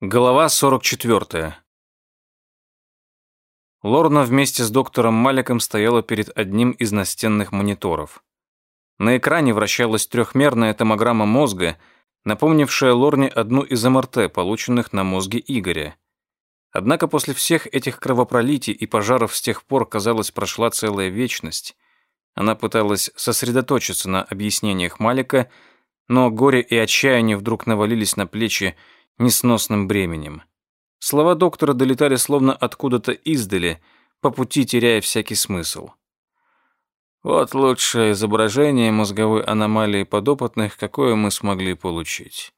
Голова 44. Лорна вместе с доктором Маликом стояла перед одним из настенных мониторов. На экране вращалась трехмерная томограмма мозга, напомнившая Лорне одну из МРТ, полученных на мозге Игоря. Однако после всех этих кровопролитий и пожаров с тех пор, казалось, прошла целая вечность. Она пыталась сосредоточиться на объяснениях Малика, но горе и отчаяние вдруг навалились на плечи, несносным бременем. Слова доктора долетали словно откуда-то издали, по пути теряя всякий смысл. Вот лучшее изображение мозговой аномалии подопытных, какое мы смогли получить.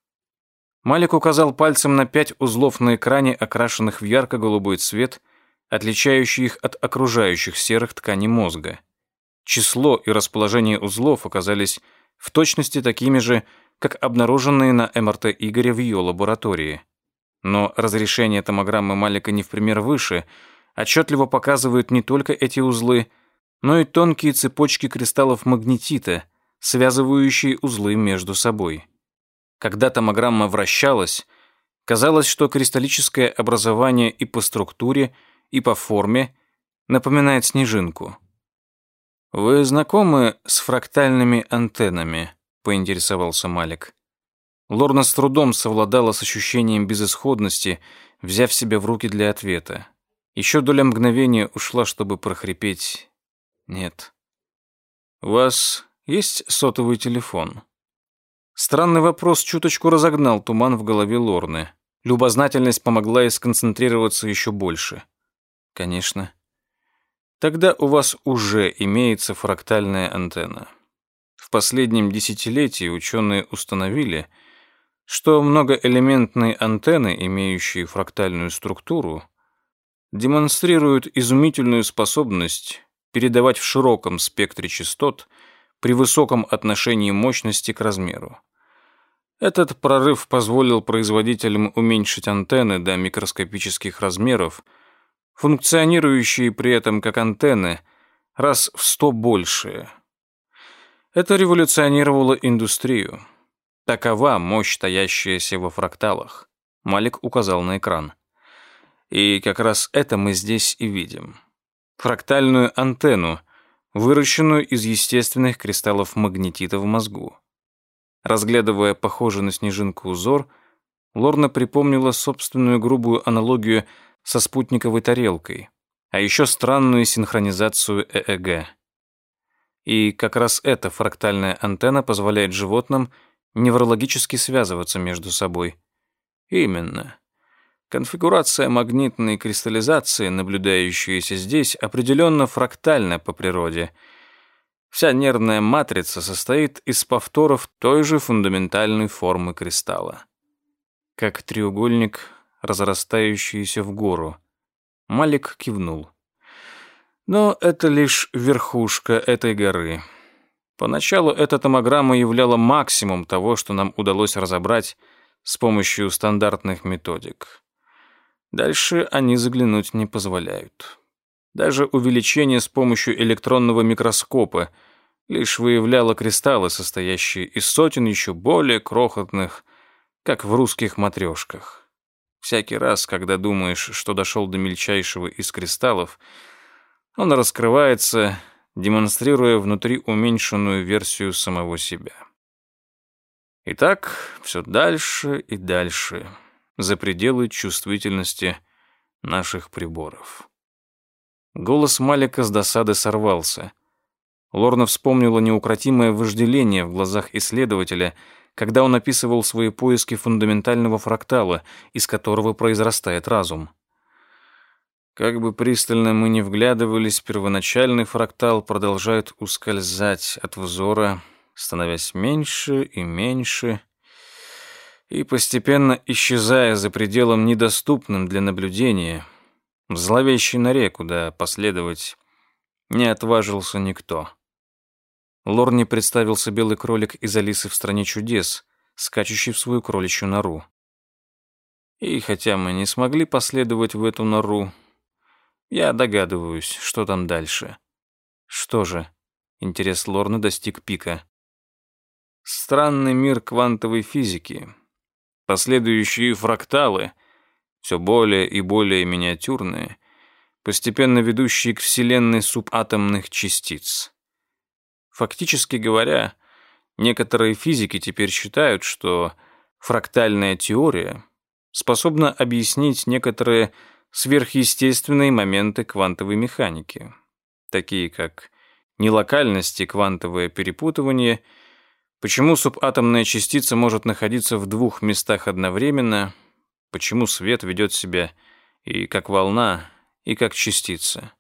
Малик указал пальцем на пять узлов на экране, окрашенных в ярко-голубой цвет, отличающий их от окружающих серых тканей мозга. Число и расположение узлов оказались в точности такими же, как обнаруженные на МРТ Игоря в ее лаборатории. Но разрешение томограммы Малика не в пример выше, отчетливо показывают не только эти узлы, но и тонкие цепочки кристаллов магнетита, связывающие узлы между собой. Когда томограмма вращалась, казалось, что кристаллическое образование и по структуре, и по форме напоминает снежинку. Вы знакомы с фрактальными антеннами? поинтересовался Малик. Лорна с трудом совладала с ощущением безысходности, взяв себя в руки для ответа. Еще доля мгновения ушла, чтобы прохрипеть «нет». «У вас есть сотовый телефон?» Странный вопрос чуточку разогнал туман в голове Лорны. Любознательность помогла ей сконцентрироваться еще больше. «Конечно». «Тогда у вас уже имеется фрактальная антенна». В последнем десятилетии ученые установили, что многоэлементные антенны, имеющие фрактальную структуру, демонстрируют изумительную способность передавать в широком спектре частот при высоком отношении мощности к размеру. Этот прорыв позволил производителям уменьшить антенны до микроскопических размеров, функционирующие при этом как антенны, раз в сто большие – это революционировало индустрию. Такова мощь, таящаяся во фракталах. Малик указал на экран. И как раз это мы здесь и видим. Фрактальную антенну, выращенную из естественных кристаллов магнетита в мозгу. Разглядывая похожий на снежинку узор, Лорна припомнила собственную грубую аналогию со спутниковой тарелкой, а еще странную синхронизацию ЭЭГ. И как раз эта фрактальная антенна позволяет животным неврологически связываться между собой. Именно. Конфигурация магнитной кристаллизации, наблюдающаяся здесь, определенно фрактальна по природе. Вся нервная матрица состоит из повторов той же фундаментальной формы кристалла. Как треугольник, разрастающийся в гору. Малик кивнул. Но это лишь верхушка этой горы. Поначалу эта томограмма являла максимум того, что нам удалось разобрать с помощью стандартных методик. Дальше они заглянуть не позволяют. Даже увеличение с помощью электронного микроскопа лишь выявляло кристаллы, состоящие из сотен еще более крохотных, как в русских матрешках. Всякий раз, когда думаешь, что дошел до мельчайшего из кристаллов — он раскрывается, демонстрируя внутри уменьшенную версию самого себя. Итак, все дальше и дальше, за пределы чувствительности наших приборов. Голос Малика с досады сорвался. Лорна вспомнила неукротимое вожделение в глазах исследователя, когда он описывал свои поиски фундаментального фрактала, из которого произрастает разум. Как бы пристально мы ни вглядывались, первоначальный фрактал продолжает ускользать от взора, становясь меньше и меньше, и постепенно исчезая за пределом недоступным для наблюдения, в зловещей норе, куда последовать не отважился никто. Лорни представился белый кролик из Алисы в «Стране чудес», скачущий в свою кроличью нору. И хотя мы не смогли последовать в эту нору, я догадываюсь, что там дальше. Что же? Интерес Лорны достиг пика. Странный мир квантовой физики. Последующие фракталы, все более и более миниатюрные, постепенно ведущие к Вселенной субатомных частиц. Фактически говоря, некоторые физики теперь считают, что фрактальная теория способна объяснить некоторые сверхъестественные моменты квантовой механики, такие как нелокальность и квантовое перепутывание, почему субатомная частица может находиться в двух местах одновременно, почему свет ведет себя и как волна, и как частица.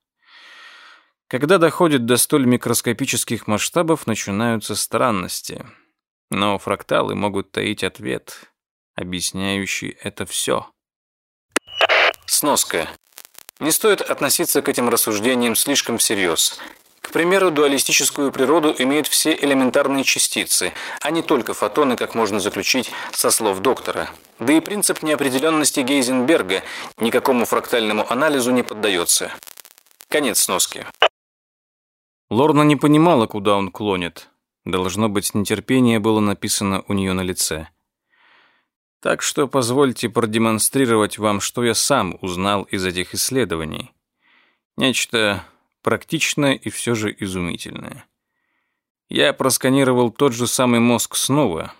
Когда доходит до столь микроскопических масштабов, начинаются странности. Но фракталы могут таить ответ, объясняющий это все. Сноска. Не стоит относиться к этим рассуждениям слишком всерьез. К примеру, дуалистическую природу имеют все элементарные частицы, а не только фотоны, как можно заключить со слов доктора. Да и принцип неопределенности Гейзенберга никакому фрактальному анализу не поддается. Конец сноски. Лорна не понимала, куда он клонит. Должно быть, нетерпение было написано у нее на лице. Так что позвольте продемонстрировать вам, что я сам узнал из этих исследований. Нечто практичное и все же изумительное. Я просканировал тот же самый мозг снова,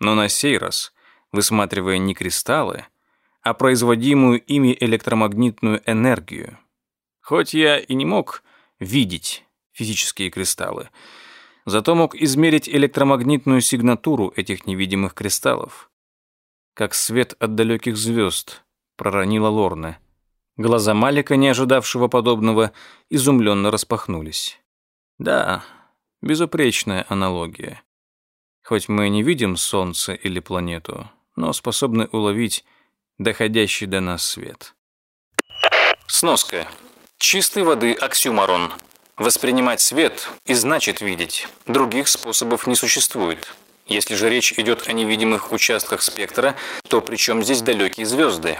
но на сей раз, высматривая не кристаллы, а производимую ими электромагнитную энергию. Хоть я и не мог видеть физические кристаллы. Зато мог измерить электромагнитную сигнатуру этих невидимых кристаллов. Как свет от далеких звезд, проронила Лорна. Глаза Малика, не ожидавшего подобного, изумленно распахнулись. Да, безупречная аналогия. Хоть мы не видим Солнце или планету, но способны уловить доходящий до нас свет. Сноска. Чистой воды оксюмарон. Воспринимать свет и значит видеть. Других способов не существует. Если же речь идет о невидимых участках спектра, то при чем здесь далекие звезды?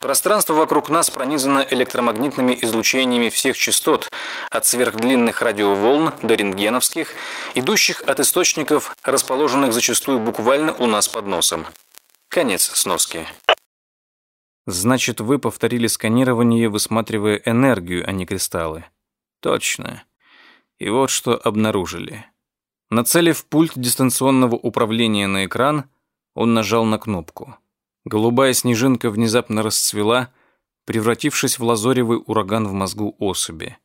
Пространство вокруг нас пронизано электромагнитными излучениями всех частот, от сверхдлинных радиоволн до рентгеновских, идущих от источников, расположенных зачастую буквально у нас под носом. Конец сноски. Значит, вы повторили сканирование, высматривая энергию, а не кристаллы. Точно. И вот что обнаружили. Нацелив пульт дистанционного управления на экран, он нажал на кнопку. Голубая снежинка внезапно расцвела, превратившись в лазоревый ураган в мозгу особи.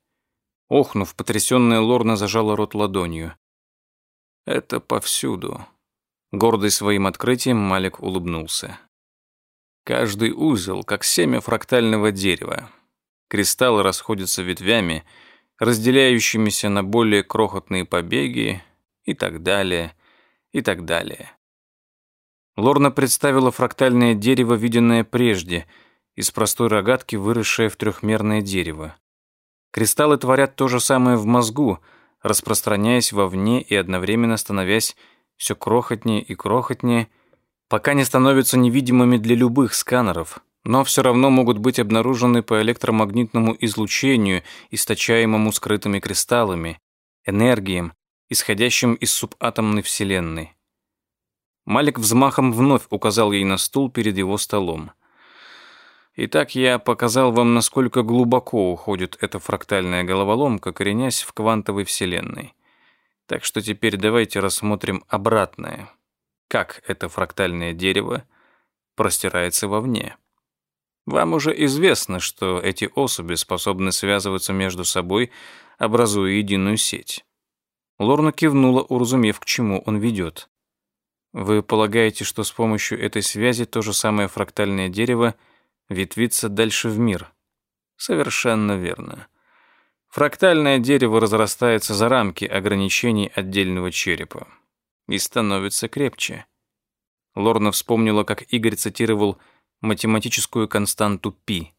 Охнув, потрясённая Лорна зажала рот ладонью. «Это повсюду». Гордый своим открытием, Малик улыбнулся. Каждый узел, как семя фрактального дерева. Кристаллы расходятся ветвями — разделяющимися на более крохотные побеги и так далее, и так далее. Лорна представила фрактальное дерево, виденное прежде, из простой рогатки, выросшее в трехмерное дерево. Кристаллы творят то же самое в мозгу, распространяясь вовне и одновременно становясь все крохотнее и крохотнее, пока не становятся невидимыми для любых сканеров, но все равно могут быть обнаружены по электромагнитному излучению, источаемому скрытыми кристаллами, энергиям, исходящим из субатомной Вселенной. Малик взмахом вновь указал ей на стул перед его столом. Итак, я показал вам, насколько глубоко уходит эта фрактальная головоломка, коренясь в квантовой Вселенной. Так что теперь давайте рассмотрим обратное. Как это фрактальное дерево простирается вовне. Вам уже известно, что эти особи способны связываться между собой, образуя единую сеть. Лорна кивнула, уразумев, к чему он ведет. Вы полагаете, что с помощью этой связи то же самое фрактальное дерево ветвится дальше в мир? Совершенно верно. Фрактальное дерево разрастается за рамки ограничений отдельного черепа и становится крепче. Лорна вспомнила, как Игорь цитировал математическую константу π.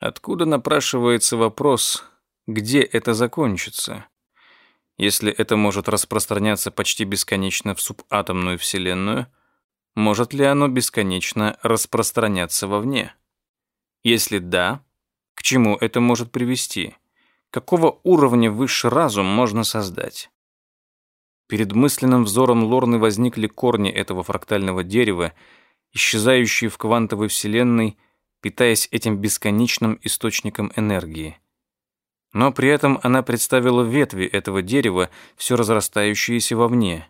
Откуда напрашивается вопрос, где это закончится? Если это может распространяться почти бесконечно в субатомную Вселенную, может ли оно бесконечно распространяться вовне? Если да, к чему это может привести? Какого уровня высший разум можно создать? Перед мысленным взором Лорны возникли корни этого фрактального дерева, исчезающие в квантовой вселенной, питаясь этим бесконечным источником энергии. Но при этом она представила ветви этого дерева, все разрастающиеся вовне.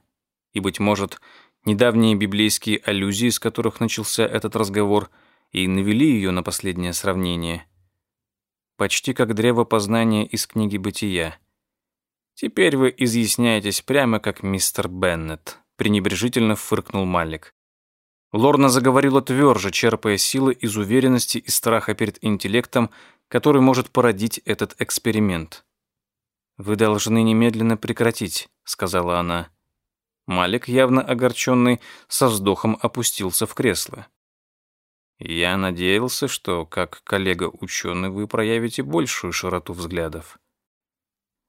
И, быть может, недавние библейские аллюзии, с которых начался этот разговор, и навели ее на последнее сравнение. Почти как древо познания из книги «Бытия». «Теперь вы изъясняетесь прямо как мистер Беннет», пренебрежительно фыркнул Малик. Лорна заговорила тверже, черпая силы из уверенности и страха перед интеллектом, который может породить этот эксперимент. «Вы должны немедленно прекратить», — сказала она. Малик, явно огорченный, со вздохом опустился в кресло. «Я надеялся, что, как коллега-ученый, вы проявите большую широту взглядов».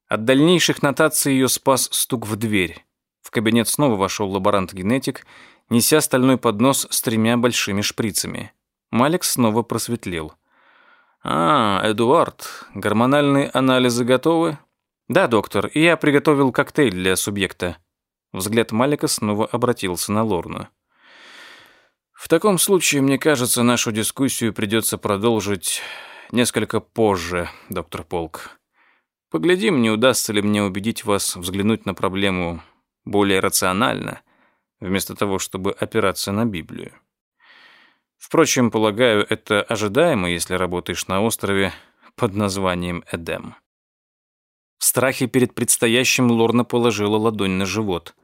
От дальнейших нотаций ее спас стук в дверь. В кабинет снова вошел лаборант-генетик, неся стальной поднос с тремя большими шприцами. Малик снова просветлел. «А, Эдуард, гормональные анализы готовы?» «Да, доктор, и я приготовил коктейль для субъекта». Взгляд Малика снова обратился на Лорну. «В таком случае, мне кажется, нашу дискуссию придется продолжить несколько позже, доктор Полк. Поглядим, не удастся ли мне убедить вас взглянуть на проблему более рационально, вместо того, чтобы опираться на Библию. Впрочем, полагаю, это ожидаемо, если работаешь на острове под названием Эдем. В страхе перед предстоящим Лорна положила ладонь на живот.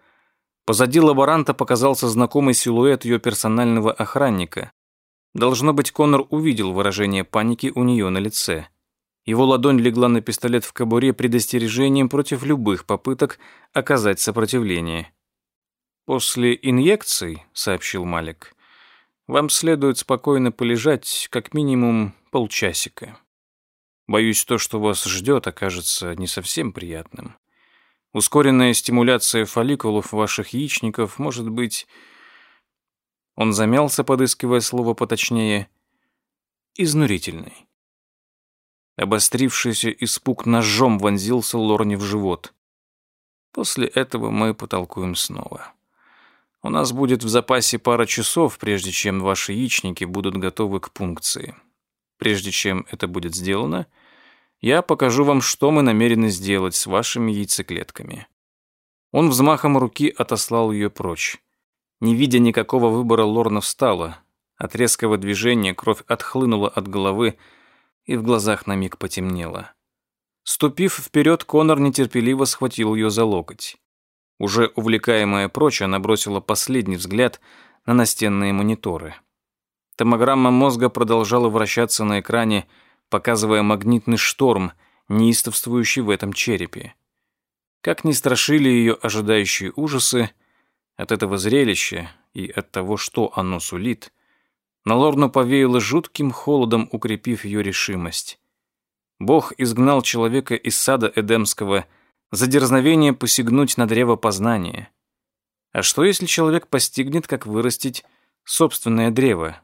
Позади лаборанта показался знакомый силуэт ее персонального охранника. Должно быть, Коннор увидел выражение паники у нее на лице. Его ладонь легла на пистолет в кобуре предостережением против любых попыток оказать сопротивление. «После инъекций», — сообщил Малик, — «вам следует спокойно полежать как минимум полчасика. Боюсь, то, что вас ждет, окажется не совсем приятным. Ускоренная стимуляция фолликулов ваших яичников может быть...» Он замялся, подыскивая слово поточнее. «Изнурительной». Обострившийся испуг ножом вонзился Лорне в живот. После этого мы потолкуем снова. У нас будет в запасе пара часов, прежде чем ваши яичники будут готовы к пункции. Прежде чем это будет сделано, я покажу вам, что мы намерены сделать с вашими яйцеклетками. Он взмахом руки отослал ее прочь. Не видя никакого выбора, Лорна встала. От резкого движения кровь отхлынула от головы, и в глазах на миг потемнело. Ступив вперед, Конор нетерпеливо схватил ее за локоть. Уже увлекаемая прочь, она бросила последний взгляд на настенные мониторы. Томограмма мозга продолжала вращаться на экране, показывая магнитный шторм, неистовствующий в этом черепе. Как ни страшили ее ожидающие ужасы, от этого зрелища и от того, что оно сулит, на Лорну повеяло жутким холодом, укрепив ее решимость. Бог изгнал человека из сада Эдемского за дерзновение посягнуть на древо познания. А что, если человек постигнет, как вырастить собственное древо?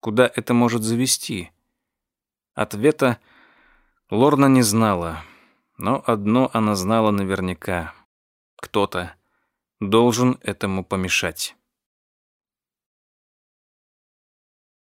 Куда это может завести? Ответа Лорна не знала, но одно она знала наверняка. Кто-то должен этому помешать.